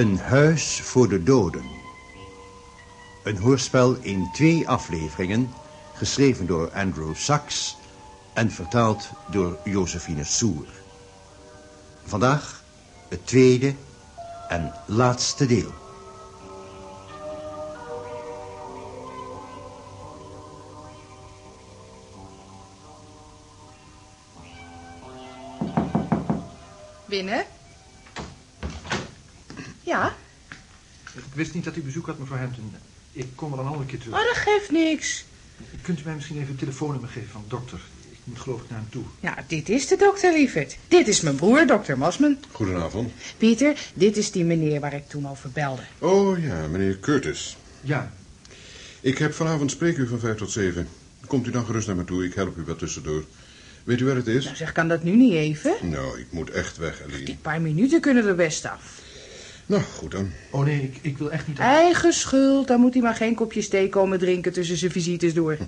Een huis voor de doden. Een hoorspel in twee afleveringen, geschreven door Andrew Sachs en vertaald door Josephine Soer. Vandaag het tweede en laatste deel. Binnen? Ja? Ik wist niet dat u bezoek had, mevrouw Hampton. Ik kom wel een andere keer terug. Oh, dat geeft niks. Kunt u mij misschien even het telefoonnummer geven van de dokter? Ik moet geloof ik naar hem toe. Ja, dit is de dokter, lieverd. Dit is mijn broer, dokter Mosman. Goedenavond. Pieter, dit is die meneer waar ik toen over belde. Oh ja, meneer Curtis. Ja, Ik heb vanavond spreekuur van vijf tot zeven. Komt u dan gerust naar me toe, ik help u wat tussendoor. Weet u waar het is? Nou zeg, kan dat nu niet even? Nou, ik moet echt weg, Die Aline. paar minuten kunnen er best af. Nou, goed dan. oh nee, ik, ik wil echt niet... Eigen schuld, dan moet hij maar geen kopje thee komen drinken tussen zijn visites door.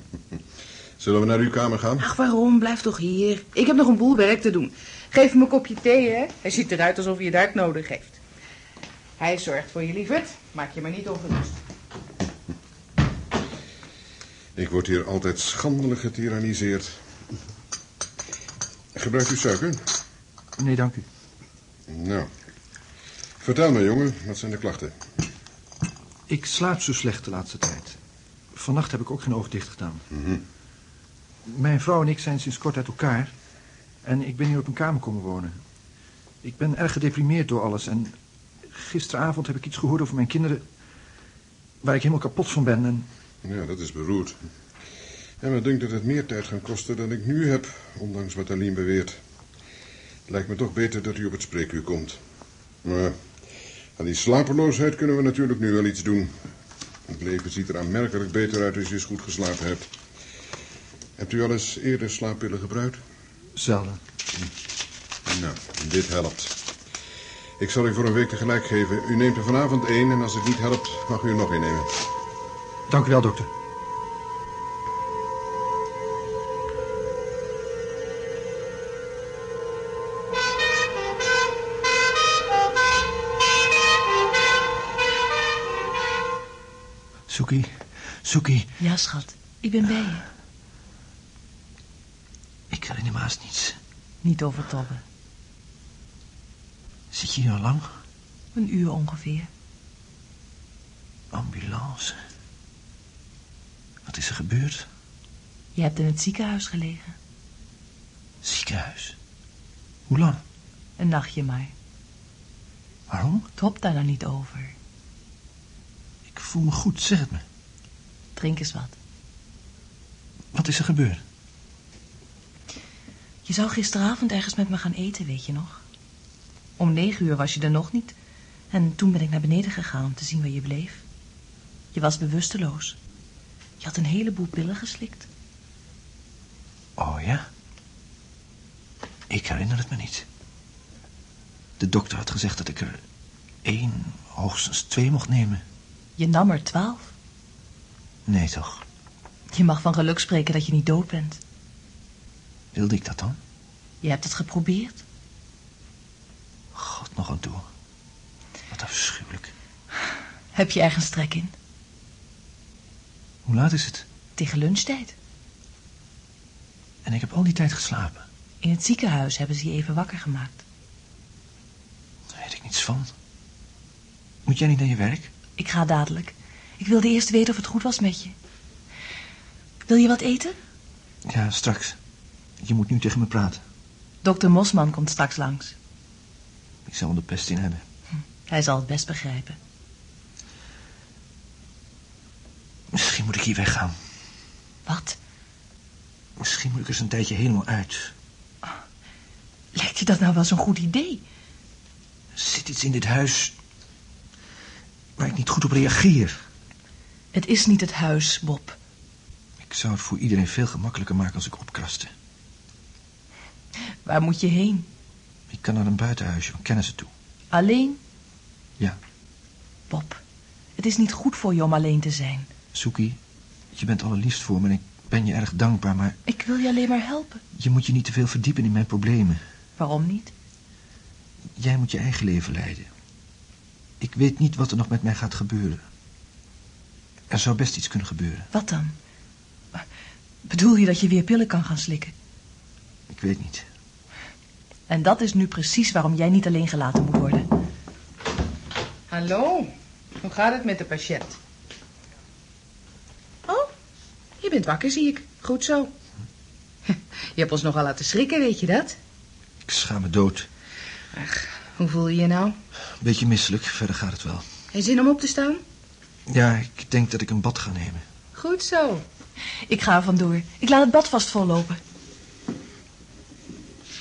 Zullen we naar uw kamer gaan? Ach, waarom? Blijf toch hier. Ik heb nog een boel werk te doen. Geef hem een kopje thee, hè. Hij ziet eruit alsof hij het hard nodig heeft. Hij zorgt voor je, lieverd. Maak je maar niet ongerust. Ik word hier altijd schandelijk getiraniseerd. Gebruikt u suiker? Nee, dank u. Nou. Vertel me, jongen, wat zijn de klachten? Ik slaap zo slecht de laatste tijd. Vannacht heb ik ook geen oog dicht gedaan. Mhm. Mijn vrouw en ik zijn sinds kort uit elkaar. En ik ben hier op een kamer komen wonen. Ik ben erg gedeprimeerd door alles. En gisteravond heb ik iets gehoord over mijn kinderen... waar ik helemaal kapot van ben. En Ja, dat is beroerd. En me denkt dat het meer tijd gaat kosten dan ik nu heb, ondanks wat Aline beweert. Het lijkt me toch beter dat u op het spreekuur komt. Maar aan die slapeloosheid kunnen we natuurlijk nu wel iets doen. Het leven ziet er aanmerkelijk beter uit als je eens goed geslapen hebt. Hebt u al eens eerder slaappillen gebruikt? zelden. Nou, dit helpt. Ik zal u voor een week tegelijk geven. U neemt er vanavond één en als het niet helpt, mag u er nog één nemen. Dank u wel, dokter. Soekie, Ja, schat. Ik ben bij je. ik herinner me haast niets. Niet overtobben. Zit je hier al lang? Een uur ongeveer. Ambulance. Wat is er gebeurd? Je hebt in het ziekenhuis gelegen. Ziekenhuis. Hoe lang? Een nachtje maar. Waarom? Top daar nou niet over. Voel me goed, zeg het me. Drink eens wat. Wat is er gebeurd? Je zou gisteravond ergens met me gaan eten, weet je nog? Om negen uur was je er nog niet. En toen ben ik naar beneden gegaan om te zien waar je bleef. Je was bewusteloos. Je had een heleboel pillen geslikt. Oh ja? Ik herinner het me niet. De dokter had gezegd dat ik er één, hoogstens twee mocht nemen. Je nam er twaalf. Nee toch? Je mag van geluk spreken dat je niet dood bent. Wilde ik dat dan? Je hebt het geprobeerd. God nog aan toe. Wat afschuwelijk. Heb je ergens trek in? Hoe laat is het? Tegen lunchtijd. En ik heb al die tijd geslapen. In het ziekenhuis hebben ze je even wakker gemaakt. Daar weet ik niets van. Moet jij niet naar je werk? Ik ga dadelijk. Ik wilde eerst weten of het goed was met je. Wil je wat eten? Ja, straks. Je moet nu tegen me praten. Dokter Mosman komt straks langs. Ik zal er de pest in hebben. Hij zal het best begrijpen. Misschien moet ik hier weggaan. Wat? Misschien moet ik eens een tijdje helemaal uit. Lijkt je dat nou wel zo'n goed idee? Er zit iets in dit huis... waar ik niet goed op reageer. Het is niet het huis, Bob. Ik zou het voor iedereen veel gemakkelijker maken als ik opkraste. Waar moet je heen? Ik kan naar een buitenhuisje van kennissen toe. Alleen? Ja. Bob, het is niet goed voor je om alleen te zijn. Soekie, je bent allerliefst voor me en ik ben je erg dankbaar, maar Ik wil je alleen maar helpen. je moet je niet te veel verdiepen in mijn problemen. Waarom niet? Jij moet je eigen leven leiden. Ik weet niet wat er nog met mij gaat gebeuren. Er zou best iets kunnen gebeuren. Wat dan? Bedoel je dat je weer pillen kan gaan slikken? Ik weet niet. En dat is nu precies waarom jij niet alleen gelaten moet worden. Hallo, hoe gaat het met de patiënt? Oh, je bent wakker, zie ik. Goed zo. Je hebt ons nogal laten schrikken, weet je dat? Ik schaam me dood. Ach, hoe voel je je nou? Beetje misselijk, verder gaat het wel. Heb je zin om op te staan? Ja, ik denk dat ik een bad ga nemen. Goed zo. Ik ga er vandoor. Ik laat het bad vast vollopen.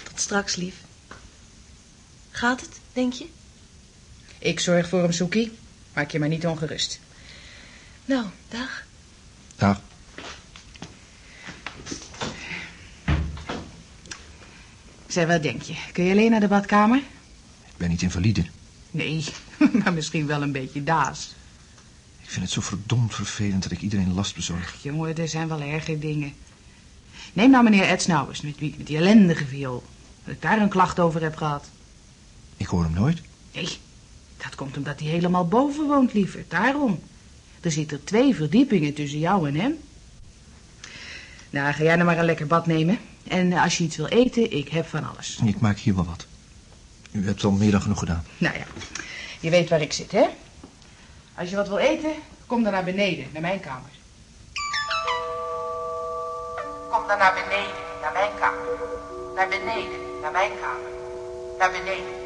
Tot straks, lief. Gaat het, denk je? Ik zorg voor hem, Soekie. Maak je maar niet ongerust. Nou, dag. Dag. Zeg, wat denk je? Kun je alleen naar de badkamer? Ik ben niet invalide. Nee, maar misschien wel een beetje daas. Ik vind het zo verdomd vervelend dat ik iedereen last bezorg. Jongen, er zijn wel erger dingen. Neem nou meneer Ed Snauwers met, met die ellendige viool. Dat ik daar een klacht over heb gehad. Ik hoor hem nooit. Nee, dat komt omdat hij helemaal boven woont, lieverd. Daarom. Er zitten twee verdiepingen tussen jou en hem. Nou, ga jij nou maar een lekker bad nemen. En als je iets wil eten, ik heb van alles. Ik maak hier wel wat. U hebt al meer dan genoeg gedaan. Nou ja, je weet waar ik zit, hè? Als je wat wil eten, kom dan naar beneden, naar mijn kamer. Kom dan naar beneden, naar mijn kamer. Naar beneden, naar mijn kamer. Naar beneden.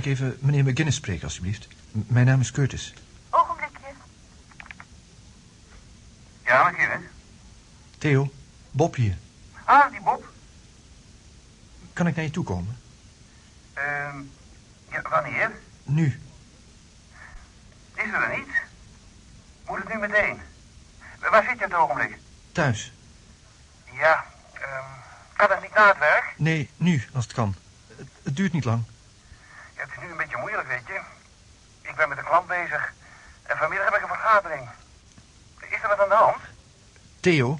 Ik even meneer McGinnis spreken, alstublieft? M- mijn naam is Curtis. Ogenblikje. Ja, McGinnis. Theo, Bob hier. Ah, die Bob. Kan ik naar je toe komen? Ehm, ja, wanneer? Nu. Is er niet? Moet het nu meteen? Waar zit je op het ogenblik? Thuis. Ja, ehm, kan het niet na het werk? Nee, nu, als het kan. Het, het duurt niet lang. Ja, het is nu een beetje moeilijk, weet je. Ik ben met een klant bezig. En vanmiddag heb ik een vergadering. Is er wat aan de hand? Theo,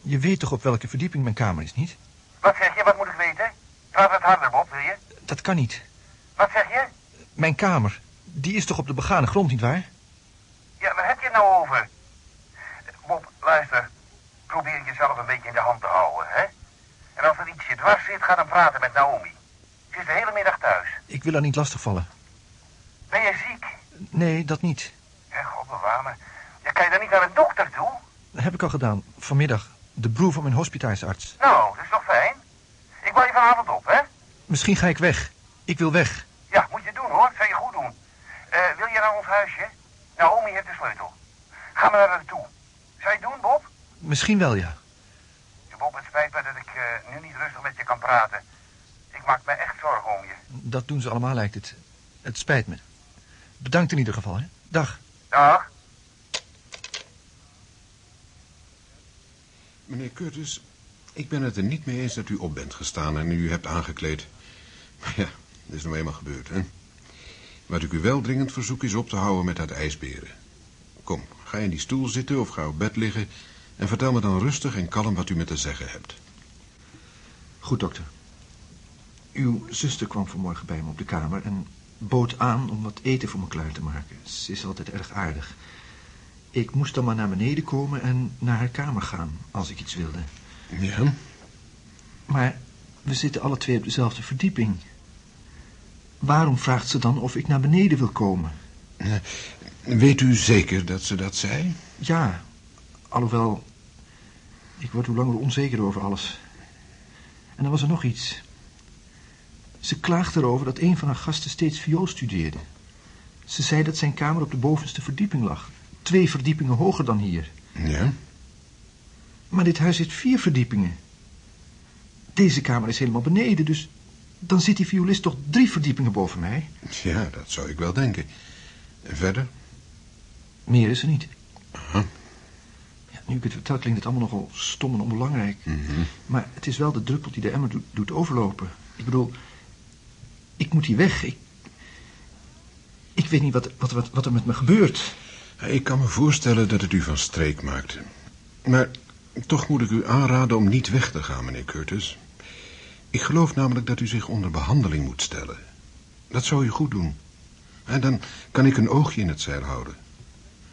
je weet toch op welke verdieping mijn kamer is, niet? Wat zeg je? Wat moet ik weten? Praat wat harder, Bob, wil je? Dat kan niet. Wat zeg je? Mijn kamer, die is toch op de begane grond, nietwaar? Ja, waar heb je het nou over? Bob, luister. Probeer jezelf een beetje in de hand te houden, hè? En als er ietsje dwars zit, ga dan praten met Naomi. Ze is de hele middag thuis. Ik wil haar niet lastigvallen. Ben je ziek? Nee, dat niet. Ja, god bewaar me. Ja, kan je dan niet naar de dokter toe? Dat heb ik al gedaan. Vanmiddag. De broer van mijn hospitaalsarts. Nou, dat is toch fijn? Ik bel je vanavond op, hè? Misschien ga ik weg. Ik wil weg. Ja, moet je doen, hoor. Zou je goed doen. Eh, wil je naar ons huisje? Naomi heeft de sleutel. Ga maar naar haar toe. Zou je het doen, Bob? Misschien wel, ja. Ja, Bob, het spijt me dat ik eh, nu niet rustig met je kan praten. Ik maak me echt zorgen om je. Dat doen ze allemaal, lijkt het. Het spijt me. Bedankt in ieder geval, hè. Dag. Dag. Meneer Curtis, ik ben het er niet mee eens dat u op bent gestaan en u hebt aangekleed. Maar ja, dat is nou eenmaal gebeurd, hè. Wat ik u wel dringend verzoek is op te houden met dat ijsberen. Kom, ga in die stoel zitten of ga op bed liggen... en vertel me dan rustig en kalm wat u me te zeggen hebt. Goed, dokter. Uw zuster kwam vanmorgen bij me op de kamer en bood aan om wat eten voor me klaar te maken. Ze is altijd erg aardig. Ik moest dan maar naar beneden komen en naar haar kamer gaan, als ik iets wilde. Ja? Maar we zitten alle twee op dezelfde verdieping. Waarom vraagt ze dan of ik naar beneden wil komen? Weet u zeker dat ze dat zei? Ja, alhoewel... Ik word hoe langer onzeker over alles. En dan was er nog iets. Ze klaagde erover dat een van haar gasten steeds viool studeerde. Ze zei dat zijn kamer op de bovenste verdieping lag. Twee verdiepingen hoger dan hier. Ja? Maar dit huis heeft vier verdiepingen. Deze kamer is helemaal beneden, dus... dan zit die violist toch drie verdiepingen boven mij? Ja, dat zou ik wel denken. En verder? Meer is er niet. Aha. Ja, Nu ik het vertel klinkt het allemaal nogal stom en onbelangrijk. Maar het is wel de druppel die de emmer doet overlopen. Ik bedoel, ik moet hier weg. Ik, ik weet niet wat, wat, wat, wat er met me gebeurt. Ik kan me voorstellen dat het u van streek maakte. Maar toch moet ik u aanraden om niet weg te gaan, meneer Curtis. Ik geloof namelijk dat u zich onder behandeling moet stellen. Dat zou u goed doen. En dan kan ik een oogje in het zeil houden.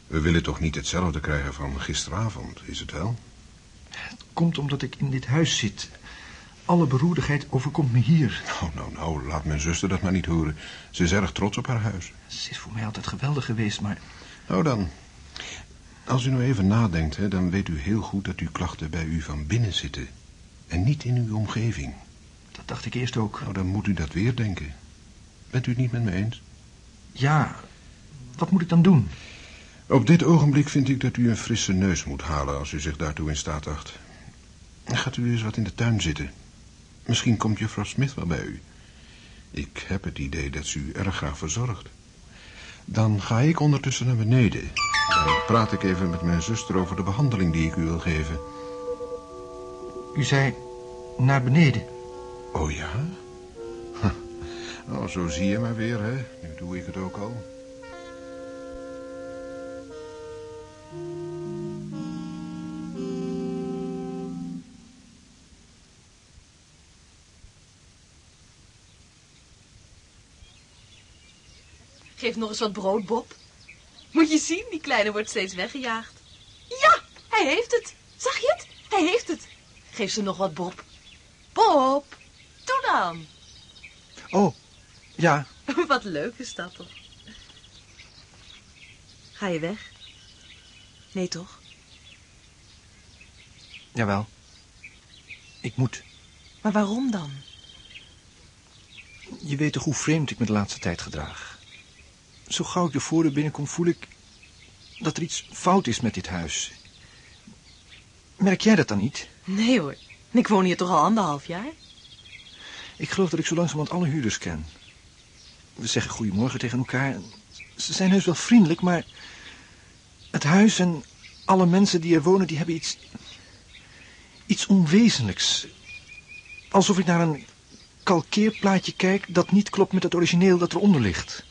We willen toch niet hetzelfde krijgen van gisteravond, is het wel? Het komt omdat ik in dit huis zit. Alle beroerdigheid overkomt me hier. Nou, nou, nou, laat mijn zuster dat maar niet horen. Ze is erg trots op haar huis. Ze is voor mij altijd geweldig geweest, maar Nou dan, als u nou even nadenkt, hè, dan weet u heel goed dat uw klachten bij u van binnen zitten. En niet in uw omgeving. dat dacht ik eerst ook. Nou, dan moet u dat weer denken. Bent u het niet met me eens? Ja, wat moet ik dan doen? Op dit ogenblik vind ik dat u een frisse neus moet halen als u zich daartoe in staat acht. Gaat u eens wat in de tuin zitten. Misschien komt juffrouw Smith wel bij u. Ik heb het idee dat ze u erg graag verzorgt. Dan ga ik ondertussen naar beneden. Dan praat ik even met mijn zuster over de behandeling die ik u wil geven. U zei naar beneden. Oh ja? Huh. Nou, zo zie je maar weer, hè. Nu doe ik het ook al. Geef nog eens wat brood, Bob. Moet je zien, die kleine wordt steeds weggejaagd. Ja, hij heeft het. Zag je het? Hij heeft het. Geef ze nog wat, Bob. Bob, doe dan. Oh, ja, Wat leuk is dat toch? Ga je weg? Nee, toch? jawel. Ik moet. Maar waarom dan? Je weet toch hoe vreemd ik me de laatste tijd gedraag. Zo gauw ik de voordeur binnenkom, voel ik dat er iets fout is met dit huis. Merk jij dat dan niet? Nee hoor, ik woon hier toch al anderhalf jaar? Ik geloof dat ik zo langzamerhand alle huurders ken. We zeggen goedemorgen tegen elkaar. Ze zijn heus wel vriendelijk, maar... Het huis en alle mensen die er wonen, die hebben iets... Iets onwezenlijks. Alsof ik naar een kalkeerplaatje kijk dat niet klopt met het origineel dat eronder ligt.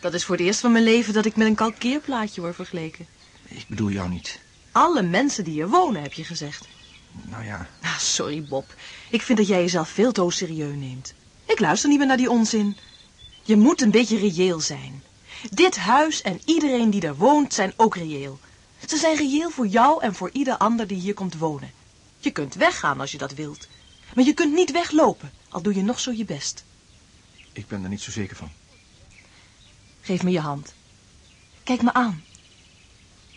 Dat is voor het eerst van mijn leven dat ik met een kalkeerplaatje word vergeleken. Ik bedoel jou niet. Alle mensen die hier wonen, heb je gezegd. Nou ja, Ah, sorry Bob. Ik vind dat jij jezelf veel te serieus neemt. Ik luister niet meer naar die onzin. Je moet een beetje reëel zijn. Dit huis en iedereen die er woont zijn ook reëel. Ze zijn reëel voor jou en voor ieder ander die hier komt wonen. Je kunt weggaan als je dat wilt. Maar je kunt niet weglopen, al doe je nog zo je best. ik ben er niet zo zeker van. Geef me je hand. Kijk me aan.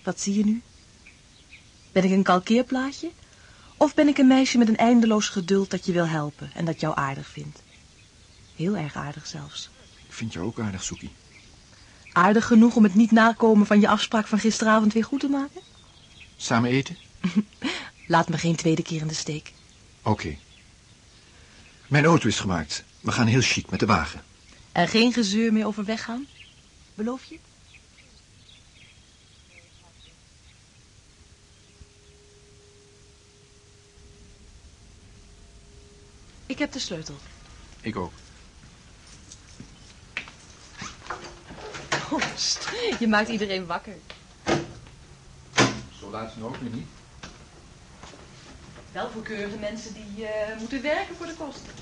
Wat zie je nu? Ben ik een kalkeerplaatje? Of ben ik een meisje met een eindeloos geduld dat je wil helpen en dat jou aardig vindt? Heel erg aardig zelfs. Ik vind je ook aardig, Soekie. Aardig genoeg om het niet nakomen van je afspraak van gisteravond weer goed te maken? Samen eten? Laat me geen tweede keer in de steek. Oké. Mijn auto is gemaakt. We gaan heel chic met de wagen. En geen gezeur meer over weggaan? Beloof je? Ik heb de sleutel. Ik ook. Oh, je maakt iedereen wakker. Zo laat ze nou ook weer niet. Wel voor keurige mensen die eh, moeten werken voor de kosten.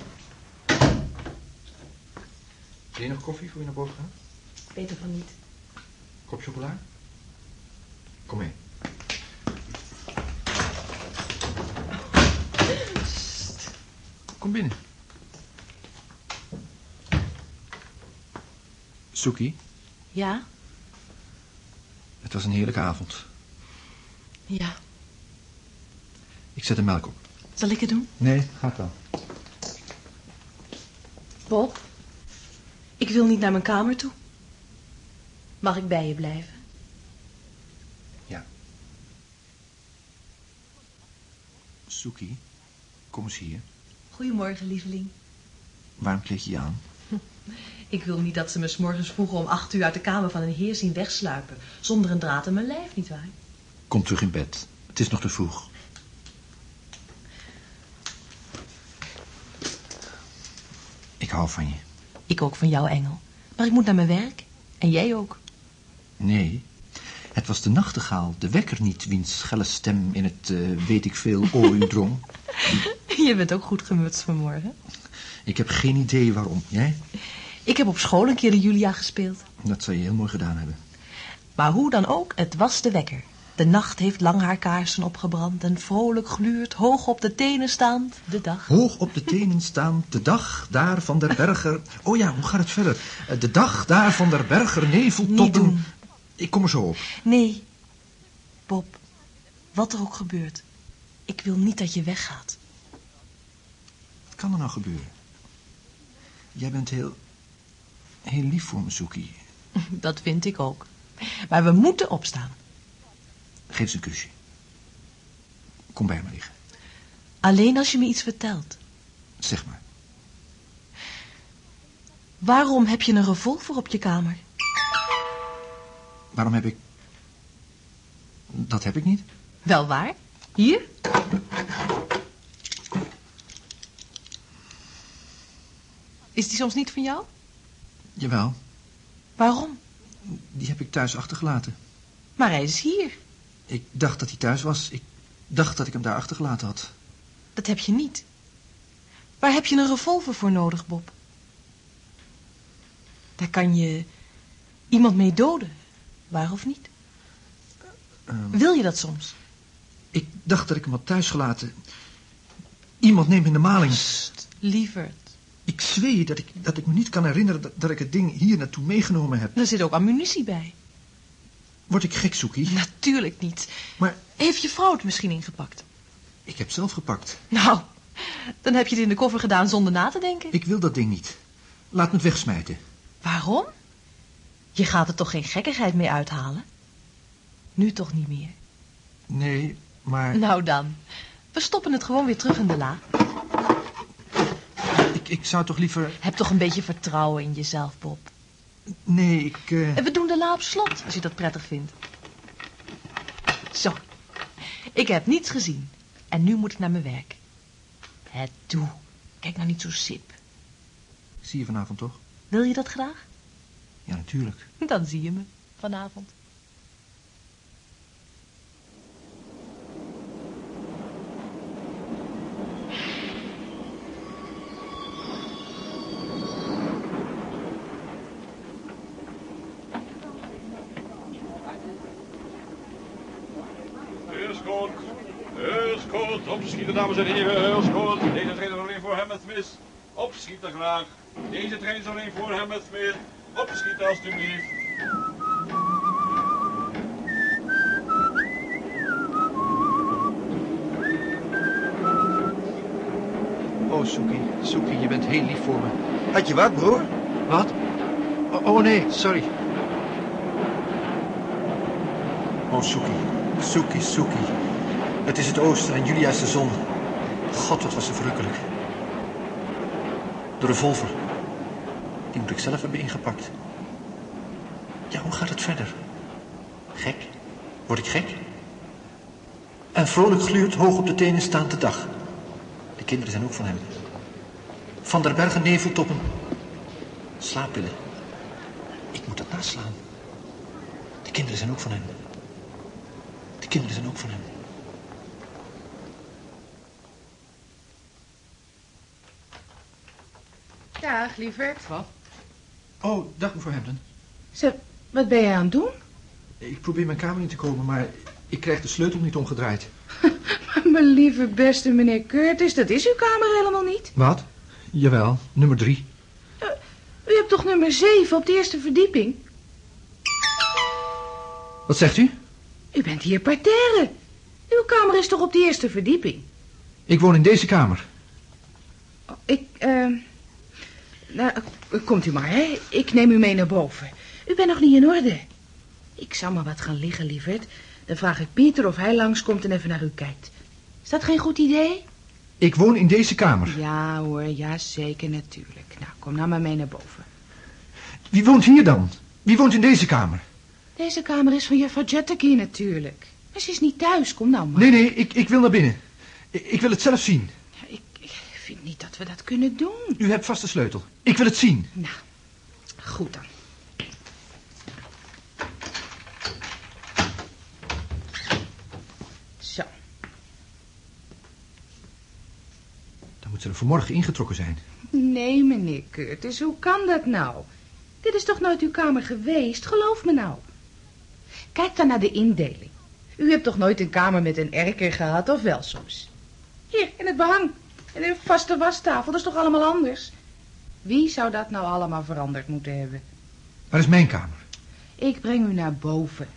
Wil je nog koffie voor je naar boven gaat? Beter van niet. Kop chocola? Kom mee. Kom binnen. Soekie, Ja? het was een heerlijke avond. Ja. Ik zet de melk op. Zal ik het doen? Nee, gaat wel. Bob? Ik wil niet naar mijn kamer toe. Mag ik bij je blijven? Ja. Soekie, kom eens hier. Goedemorgen, lieveling. Waarom kleed je je aan? Ik wil niet dat ze me 's morgens vroeg om acht uur uit de kamer van een heer zien wegsluipen. Zonder een draad in mijn lijf, nietwaar? Kom terug in bed. Het is nog te vroeg. Ik hou van je. Ik ook van jou, Engel. Maar ik moet naar mijn werk. En jij ook. Nee, het was de nachtegaal, de wekker niet, wiens schelle stem in het, eh, weet ik veel, oor u drong. Je bent ook goed gemutst vanmorgen. Ik heb geen idee waarom. Jij? Ik heb op school een keer de Julia gespeeld. Dat zou je heel mooi gedaan hebben. Maar hoe dan ook, het was de wekker. De nacht heeft lang haar kaarsen opgebrand en vrolijk gluurt, hoog op de tenen staand, de dag. Hoog op de tenen staan, de dag daar van der berger... Oh ja, hoe gaat het verder? Eh, De dag daar van der berger nevel Ik kom er zo op. Nee, Bob, wat er ook gebeurt, ik wil niet dat je weggaat. Wat kan er nou gebeuren? Jij bent heel... heel lief voor me, Soekie. Dat vind ik ook. Maar we moeten opstaan. Geef eens een kusje. Kom bij me liggen. Alleen als je me iets vertelt. Zeg maar. Waarom heb je een revolver op je kamer? Waarom heb ik... Dat heb ik niet. Wel waar? Hier? Is die soms niet van jou? Jawel, Waarom? die heb ik thuis achtergelaten. Maar hij is hier. Ik dacht dat hij thuis was. Ik dacht dat ik hem daar achtergelaten had. Dat heb je niet. Waar heb je een revolver voor nodig, Bob? Daar kan je iemand mee doden. Waar of niet? Ehm, Wil je dat soms? ik dacht dat ik hem had thuisgelaten. Iemand neemt me in de maling. Psst, lieverd. Ik zweer dat ik, dat ik me niet kan herinneren dat, dat ik het ding hier naartoe meegenomen heb. Er zit ook ammunitie bij. Word ik gek, Soekie? Natuurlijk niet. Maar Heeft je vrouw het misschien ingepakt? ik heb zelf gepakt. Nou, dan heb je het in de koffer gedaan zonder na te denken. Ik wil dat ding niet. Laat me het wegsmijten. Waarom? Je gaat er toch geen gekkigheid mee uithalen? Nu toch niet meer. Nee, maar Nou dan. We stoppen het gewoon weer terug in de la. ik, ik zou toch liever... Heb toch een beetje vertrouwen in jezelf, Bob. Nee, ik... eh, En we doen de la op slot, als je dat prettig vindt. Zo. Ik heb niets gezien. En nu moet ik naar mijn werk. Het doe. Kijk nou niet zo sip. Zie je vanavond toch? Wil je dat graag? Ja, natuurlijk. Dan zie je me vanavond. Opschieten dames en heren, heerskoot. Deze trein is alleen voor hem met mis. Opschieten graag. Deze trein is alleen voor hem met mis. Opschieten alstublieft. Oh, Soekie. Soekie, je bent heel lief voor me. Had je wat, broer? Wat? Oh, oh, nee, sorry. Oh, Soekie. Soekie, Soekie. Het is het oosten en Julia is de zon. God, wat was ze verrukkelijk. De revolver. Die moet ik zelf hebben ingepakt. Ja, hoe gaat het verder? Gek? Word ik gek? En vrolijk gluurt hoog op de tenen staand de dag. De kinderen zijn ook van hem. Van der Bergen neveltoppen. Slaappillen. Ik moet dat naslaan. De kinderen zijn ook van hem. De kinderen zijn ook van hem. Dag, lieverd. Wat? Oh, dag mevrouw Hampton. Zeg, wat ben jij aan het doen? Ik probeer mijn kamer in te komen, maar ik krijg de sleutel niet omgedraaid. Mijn lieve beste meneer Curtis, dat is uw kamer helemaal niet. Wat? Jawel, nummer drie. U hebt toch nummer 7 op de eerste verdieping? Wat zegt u? U bent hier parterre. Uw kamer is toch op de eerste verdieping? Ik woon in deze kamer. Oh, Ik, eh... Nou, komt u maar, hè. Ik neem u mee naar boven. U bent nog niet in orde. Ik zal maar wat gaan liggen, lieverd. Dan vraag ik Pieter of hij langskomt en even naar u kijkt. Is dat geen goed idee? Ik woon in deze kamer. Ja hoor, ja zeker natuurlijk. Nou, kom nou maar mee naar boven. Wie woont hier dan? Wie woont in deze kamer? Deze kamer is van juffrouw Jetterkey natuurlijk. Maar ze is niet thuis, kom nou maar. Nee, nee, ik, ik wil naar binnen. Ik, ik wil het zelf zien. Vind niet dat we dat kunnen doen. U hebt vast de sleutel. Ik wil het zien. Nou, goed dan. Zo, Dan moet ze er vanmorgen ingetrokken zijn. nee meneer Curtis, hoe kan dat nou? Dit is toch nooit uw kamer geweest, geloof me nou. Kijk dan naar de indeling. U hebt toch nooit een kamer met een erker gehad, of wel soms? Hier, in het behang. En een vaste wastafel, dat is toch allemaal anders? Wie zou dat nou allemaal veranderd moeten hebben? Waar is mijn kamer? Ik breng u naar boven.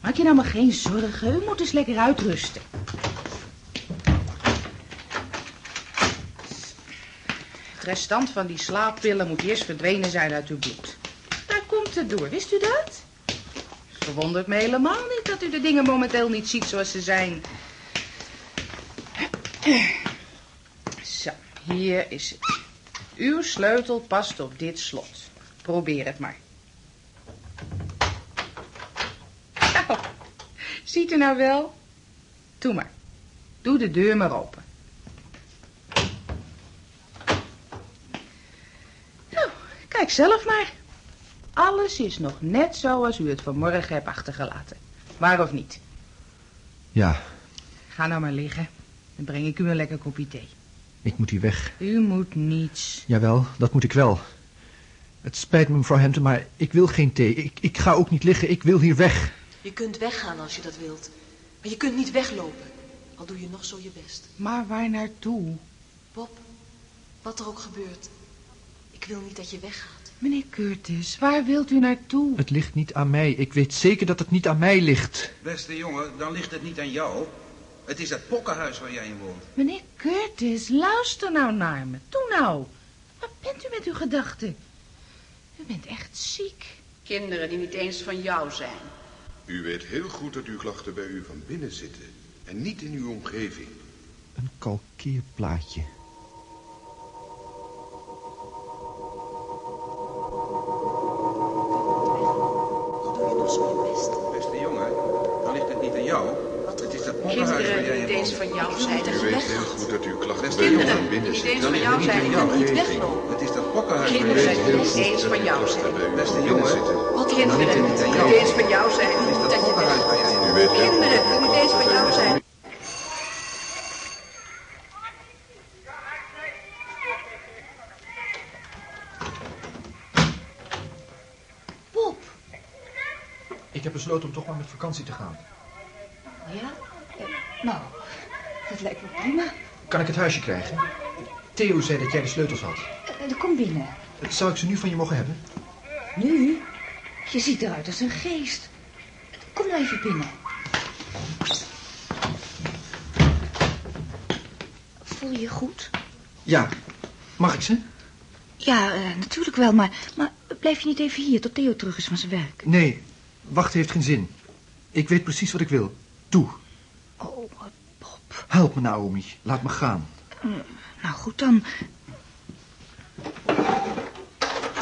Maak je nou maar geen zorgen, u moet eens lekker uitrusten. Het restant van die slaappillen moet eerst verdwenen zijn uit uw bloed. Daar komt het door, wist u dat? Het verwondert me helemaal niet dat u de dingen momenteel niet ziet zoals ze zijn. Hier is het. Uw sleutel past op dit slot. Probeer het maar. Nou, ziet u nou wel? Doe maar. Doe de deur maar open. Nou, kijk zelf maar. Alles is nog net zoals u het vanmorgen hebt achtergelaten. Waar of niet? Ja, Ga nou maar liggen. Dan breng ik u een lekker kopje thee. Ik moet hier weg. U moet niets. Jawel, dat moet ik wel. Het spijt me, mevrouw Hampton, maar ik wil geen thee. Ik, ik ga ook niet liggen. Ik wil hier weg. Je kunt weggaan als je dat wilt. Maar je kunt niet weglopen. Al doe je nog zo je best. Maar waar naartoe? Bob, wat er ook gebeurt. Ik wil niet dat je weggaat. Meneer Curtis, waar wilt u naartoe? Het ligt niet aan mij. Ik weet zeker dat het niet aan mij ligt. Beste jongen, dan ligt het niet aan jou. Het is dat pokkenhuis waar jij in woont. Meneer Curtis, luister nou naar me. Doe nou. Wat bent u met uw gedachten? U bent echt ziek. Kinderen die niet eens van jou zijn. U weet heel goed dat uw klachten bij u van binnen zitten. En niet in uw omgeving. Een kalkeerplaatje. Jou zijn. dat je weet heel goed dat uw klachten bij van binnen die niet eens zitten. van Dan jou zijn. jou. niet weglopen. Het is dat pokkenhuis Kinderen niet woont. eens van jou zijn. Beste jongen, Wat er Kinderen die niet eens van jou zijn. dat je goed Kinderen die niet eens van jou zijn. Ik heb besloten om toch maar met vakantie te gaan. Ja? Nou, lijkt me prima. Kan ik het huisje krijgen? Theo zei dat jij de sleutels had. Uh, kom binnen. Zou ik ze nu van je mogen hebben? Nu? Je ziet eruit als een geest. Kom nou even binnen. Voel je je goed? Ja. Mag ik ze? Ja, eh, natuurlijk wel, maar, maar blijf je niet even hier tot Theo terug is van zijn werk? Nee, wachten heeft geen zin. Ik weet precies wat ik wil. Toe. Help me, Naomi. Laat me gaan. Nou, goed dan.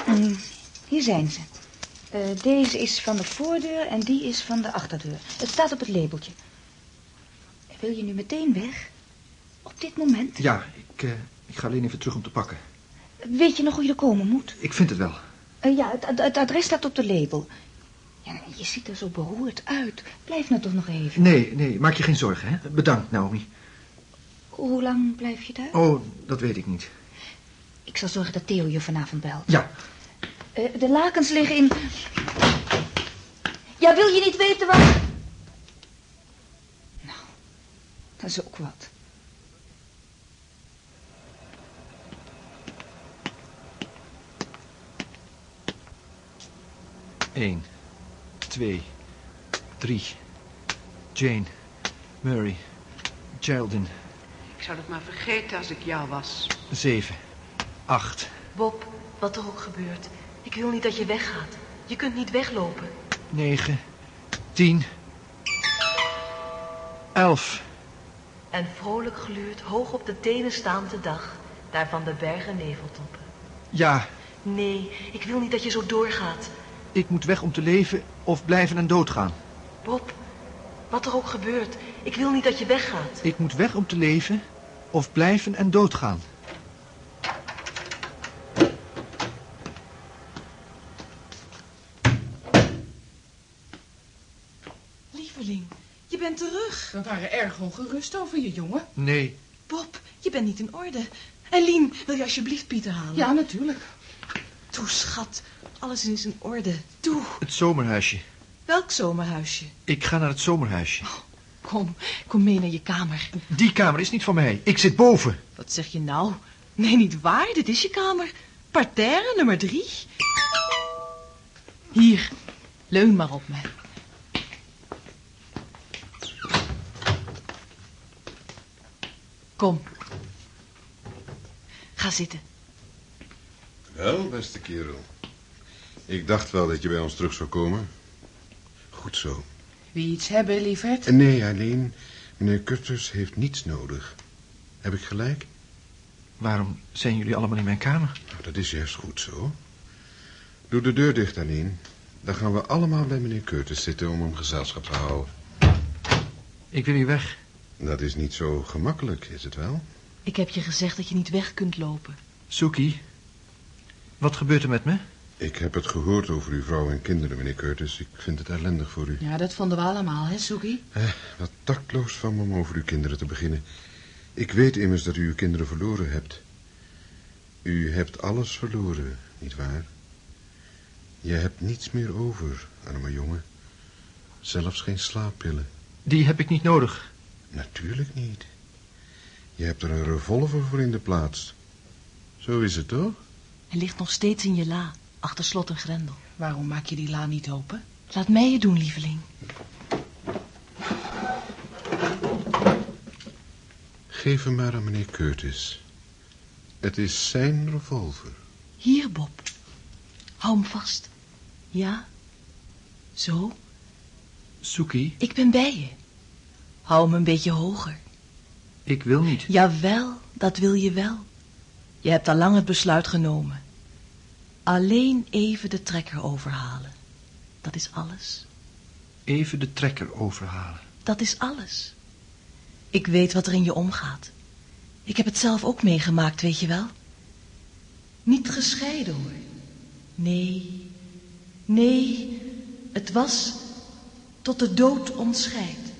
Mm, hier zijn ze. Eh, deze is van de voordeur en die is van de achterdeur. Het staat op het labeltje. Wil je nu meteen weg? Op dit moment? Ja, ik, eh, ik ga alleen even terug om te pakken. Weet je nog hoe je er komen moet? Ik vind het wel. Eh, ja, het, het- het adres staat op de label. Ja, je ziet er zo beroerd uit. Blijf nou toch nog even. Nee, nee, maak je geen zorgen, hè? Bedankt, Naomi. Hoe lang blijf je daar? Oh, dat weet ik niet. Ik zal zorgen dat Theo je vanavond belt. Ja, Eh, de lakens liggen in... Ja, wil je niet weten wat... Nou, dat is ook wat. één, twee, drie. Jane, Murray, Geraldine, Ik zou het maar vergeten als ik jou was. zeven, acht, Bob, wat er ook gebeurt. Ik wil niet dat je weggaat. Je kunt niet weglopen. negen, tien, elf. En vrolijk gluurt hoog op de tenen staande dag. Daar van de bergen neveltoppen. Ja, Nee, ik wil niet dat je zo doorgaat. ik moet weg om te leven of blijven en doodgaan. Bob, Wat er ook gebeurt, ik wil niet dat je weggaat. Ik moet weg om te leven, of blijven en doodgaan. Lieveling, je bent terug. We waren erg ongerust over je, jongen. Nee, Bob, je bent niet in orde. En Lien, wil je alsjeblieft Pieter halen? Ja, natuurlijk. Toe, schat. Alles is in orde. Toe. het zomerhuisje. Welk zomerhuisje? Ik ga naar het zomerhuisje. Kom, kom mee naar je kamer. Die kamer is niet van mij. Ik zit boven. Wat zeg je nou? Nee, niet waar. Dit is je kamer. Parterre nummer drie. Hier, leun maar op me. Kom. Ga zitten. Wel, beste kerel. Ik dacht wel dat je bij ons terug zou komen. Goed zo. Wie iets hebben, lieverd? Nee, alleen meneer Curtis heeft niets nodig. Heb ik gelijk? Waarom zijn jullie allemaal in mijn kamer? Nou, dat is juist goed zo. Doe de deur dicht, alleen. Dan gaan we allemaal bij meneer Curtis zitten om hem gezelschap te houden. Ik wil hier weg. Dat is niet zo gemakkelijk, is het wel? Ik heb je gezegd dat je niet weg kunt lopen. Suki, wat gebeurt er met me? Ik heb het gehoord over uw vrouw en kinderen, meneer Curtis. Ik vind het ellendig voor u. Ja, dat vonden we allemaal, hè, Soekie? Eh, wat tactloos van me om over uw kinderen te beginnen. Ik weet immers dat u uw kinderen verloren hebt. U hebt alles verloren, nietwaar? Je hebt niets meer over, arme jongen. Zelfs geen slaappillen. Die heb ik niet nodig. Natuurlijk niet. Je hebt er een revolver voor in de plaats. Zo is het toch? Hij ligt nog steeds in je la, achter slot en grendel. Waarom maak je die la niet open? Laat mij het doen, lieveling. Geef hem maar aan meneer Curtis. Het is zijn revolver. Hier, Bob. Hou hem vast. Ja? Zo? Suki, Ik ben bij je. Hou hem een beetje hoger. ik wil niet. Jawel, dat wil je wel. Je hebt al lang het besluit genomen. Alleen even de trekker overhalen. Dat is alles. Even de trekker overhalen. Dat is alles. Ik weet wat er in je omgaat. Ik heb het zelf ook meegemaakt, weet je wel. Niet gescheiden, hoor. Nee, nee, het was tot de dood ons scheidt.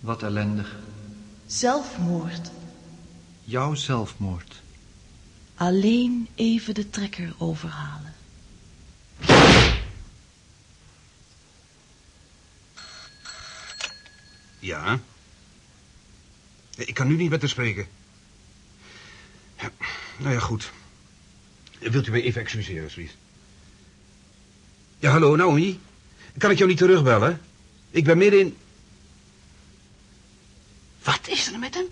Wat ellendig. Zelfmoord. Jouw zelfmoord. Alleen even de trekker overhalen. Ja? Ik kan nu niet met haar spreken. Ja, nou ja, goed. Wilt u mij even excuseren, alsjeblieft? Ja, hallo, Naomi? Kan ik jou niet terugbellen? Ik ben midden in... Wat is er met hem?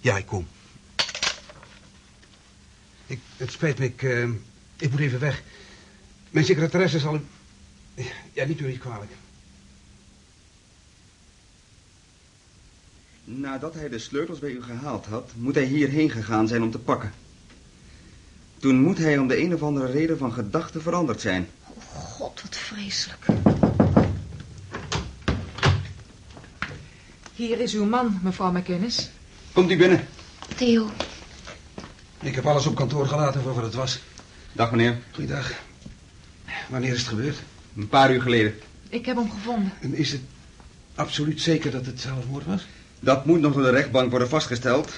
Ja, ik kom. Ik, het spijt me, ik, eh, ik moet even weg. Mijn secretaresse zal... Ja, niet u niet kwalijk. Nadat hij de sleutels bij u gehaald had, moet hij hierheen gegaan zijn om te pakken. Toen moet hij om de een of andere reden van gedachten veranderd zijn. God, wat vreselijk. Hier is uw man, mevrouw McInnes. Komt u binnen. Theo, Ik heb alles op kantoor gelaten voor wat het was. Dag meneer. Goeiedag. Wanneer is het gebeurd? Een paar uur geleden. Ik heb hem gevonden. En is het absoluut zeker dat het zelfmoord was? Dat moet nog door de rechtbank worden vastgesteld.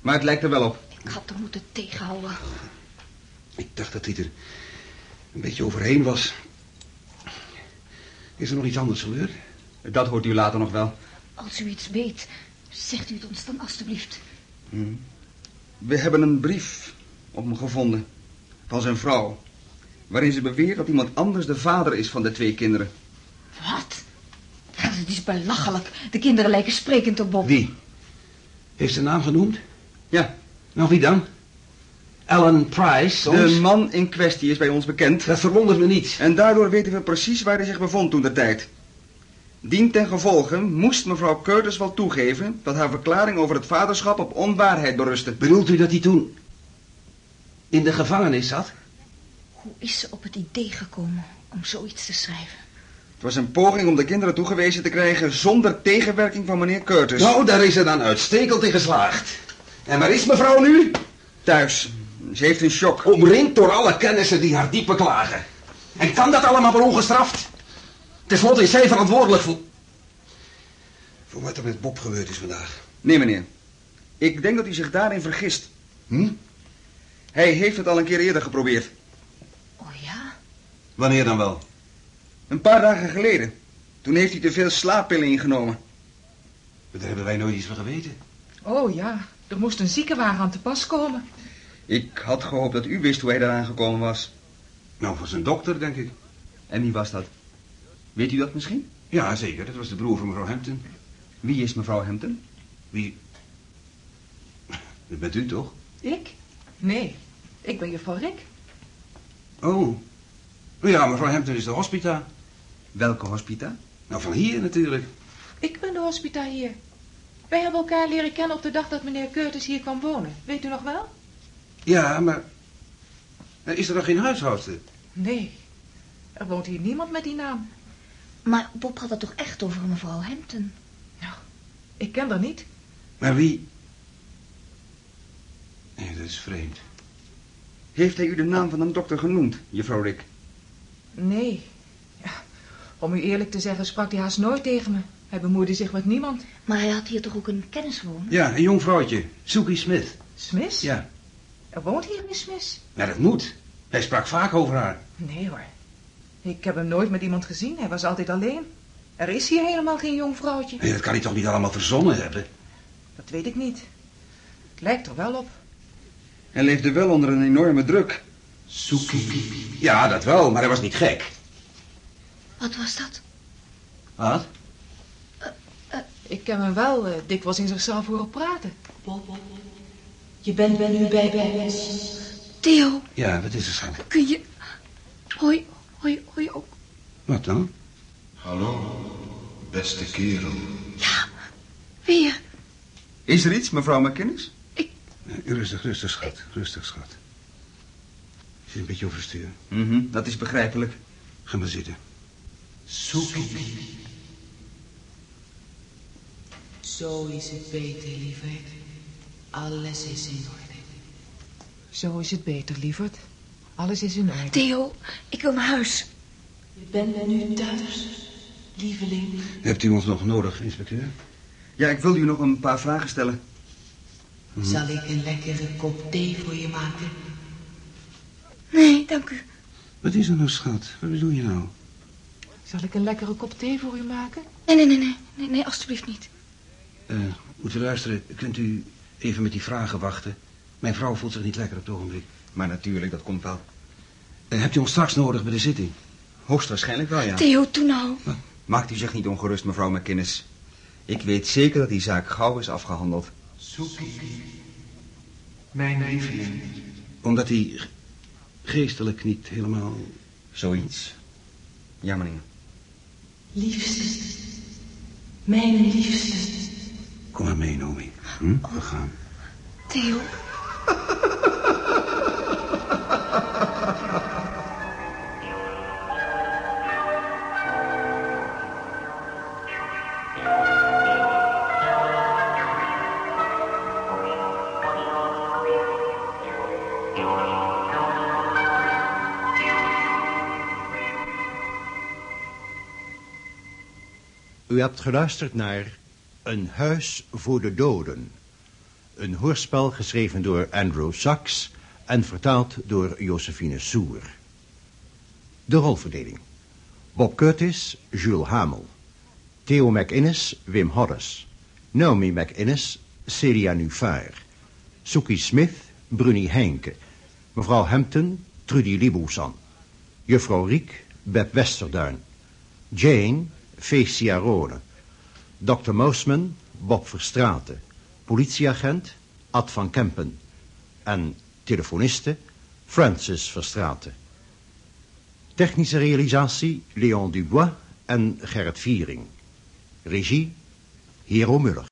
Maar het lijkt er wel op. ik had hem moeten tegenhouden. Ik dacht dat hij er een beetje overheen was. Is er nog iets anders gebeurd? Dat hoort u later nog wel. Als u iets weet, zegt u het ons dan alstublieft. Hm. We hebben een brief op hem gevonden. Van zijn vrouw. Waarin ze beweert dat iemand anders de vader is van de twee kinderen. Wat? Het is belachelijk. De kinderen lijken sprekend op Bob. Wie? Heeft ze naam genoemd? Ja. Nou, wie dan? Alan Price, soms? De man in kwestie is bij ons bekend. Dat verwondert me niet. En daardoor weten we precies waar hij zich bevond toen de tijd. Dien ten gevolge moest mevrouw Curtis wel toegeven dat haar verklaring over het vaderschap op onwaarheid berustte. Bedoelt u dat hij toen in de gevangenis zat? Hoe is ze op het idee gekomen om zoiets te schrijven? Het was een poging om de kinderen toegewezen te krijgen zonder tegenwerking van meneer Curtis. Nou, daar is ze dan uitstekend in geslaagd. En waar is mevrouw nu? Thuis. Ze heeft een shock. Omringd door alle kennissen die haar diep beklagen. En kan dat allemaal wel ongestraft? Ten slotte is zij verantwoordelijk voor... Voor wat er met Bob gebeurd is vandaag. Nee, meneer. Ik denk dat u zich daarin vergist. Hm? Hij heeft het al een keer eerder geprobeerd. Oh ja? Wanneer dan wel? Een paar dagen geleden. Toen heeft hij te veel slaappillen ingenomen. Daar hebben wij nooit iets van geweten. Oh ja, er moest een ziekenwagen aan te pas komen. Ik had gehoopt dat u wist hoe hij eraan gekomen was. Nou, voor zijn dokter, denk ik. En wie was dat? Weet u dat misschien? Ja, zeker. Dat was de broer van mevrouw Hampton. Wie is mevrouw Hampton? Wie? Dat bent u toch? Ik? Nee, ik ben juffrouw Rick. Oh. Ja, mevrouw Hampton is de hospita. Welke hospita? Nou, van hier natuurlijk. Ik ben de hospita hier. Wij hebben elkaar leren kennen op de dag dat meneer Curtis hier kwam wonen. Weet u nog wel? Ja, maar... maar Is er nog geen huishoudster? Nee, er woont hier niemand met die naam. Maar Bob had het toch echt over mevrouw Hampton? Ik ken haar niet. Maar wie... Nee, dat is vreemd. Heeft hij u de naam van een dokter genoemd, juffrouw Rick? Nee. Ja, om u eerlijk te zeggen sprak hij haast nooit tegen me. Hij bemoeide zich met niemand. Maar hij had hier toch ook een kennis wonen? Ja, een jong vrouwtje. Suki Smith. Smith? Ja. Er woont hier een Smith? Ja, dat moet. Hij sprak vaak over haar. Nee hoor. Ik heb hem nooit met iemand gezien. Hij was altijd alleen. Er is hier helemaal geen jong vrouwtje. Nee, dat kan hij toch niet allemaal verzonnen hebben? Dat weet ik niet. Het lijkt er wel op. Hij leefde wel onder een enorme druk. Suki. Ja, dat wel, maar hij was niet gek. Wat was dat? Wat? Ik heb hem wel eh, dikwijls in zichzelf horen praten. Je bent nu bij bij Theo, Ja, wat is er, kun je... Hoi, hoi, hoi ook. Wat dan? Hallo, beste kerel. Weer. Is er iets, mevrouw McInnes? Nee, rustig, rustig, schat. Rustig, schat. Je zit een beetje overstuur. Mhm, dat is begrijpelijk. Ga maar zitten. Zo is het beter, lieverd. Alles is in orde. Zo is het beter, lieverd. Alles is in orde. Theo, ik wil naar huis. Je bent nu thuis, lieveling. Hebt u ons nog nodig, inspecteur? Ja, ik wil u nog een paar vragen stellen. Zal ik een lekkere kop thee voor je maken? Nee, dank u. Wat is er nou, schat? Wat bedoel je nou? Zal ik een lekkere kop thee voor u maken? Nee, nee, nee, nee, nee, nee alstublieft niet. Eh, moet u luisteren, kunt u even met die vragen wachten? Mijn vrouw voelt zich niet lekker op het ogenblik. Maar natuurlijk, dat komt wel. Eh, hebt u ons straks nodig bij de zitting? Hoogstwaarschijnlijk wel, ja. Theo, toen nou. Maakt u zich niet ongerust, mevrouw McInnes. Ik weet zeker dat die zaak gauw is afgehandeld. Mijn lieveling. Omdat hij geestelijk niet helemaal... Zoiets. Ja, meneer. Liefste. Mijn liefste. Kom maar mee, Nomi. Hm? We gaan. Theo. U hebt geluisterd naar Een huis voor de doden. Een hoorspel geschreven door Andrew Sachs en vertaald door Josephine Soer. De rolverdeling. Bob Curtis, Jules Hamel. Theo McInnes, Wim Hoddes. Naomi McInnes, Celia Nufaar. Suki Smith, Bruni Heinke. Mevrouw Hampton, Trudy Libouzan. Juffrouw Riek, Beb Westerduin. Jane, Fecia Rode. Dr. Mousman, Bob Verstraeten. Politieagent, Ad van Kempen. En telefoniste, Francis Verstraeten. Technische realisatie, Leon Dubois en Gerrit Viering. Regie, Hero Muller.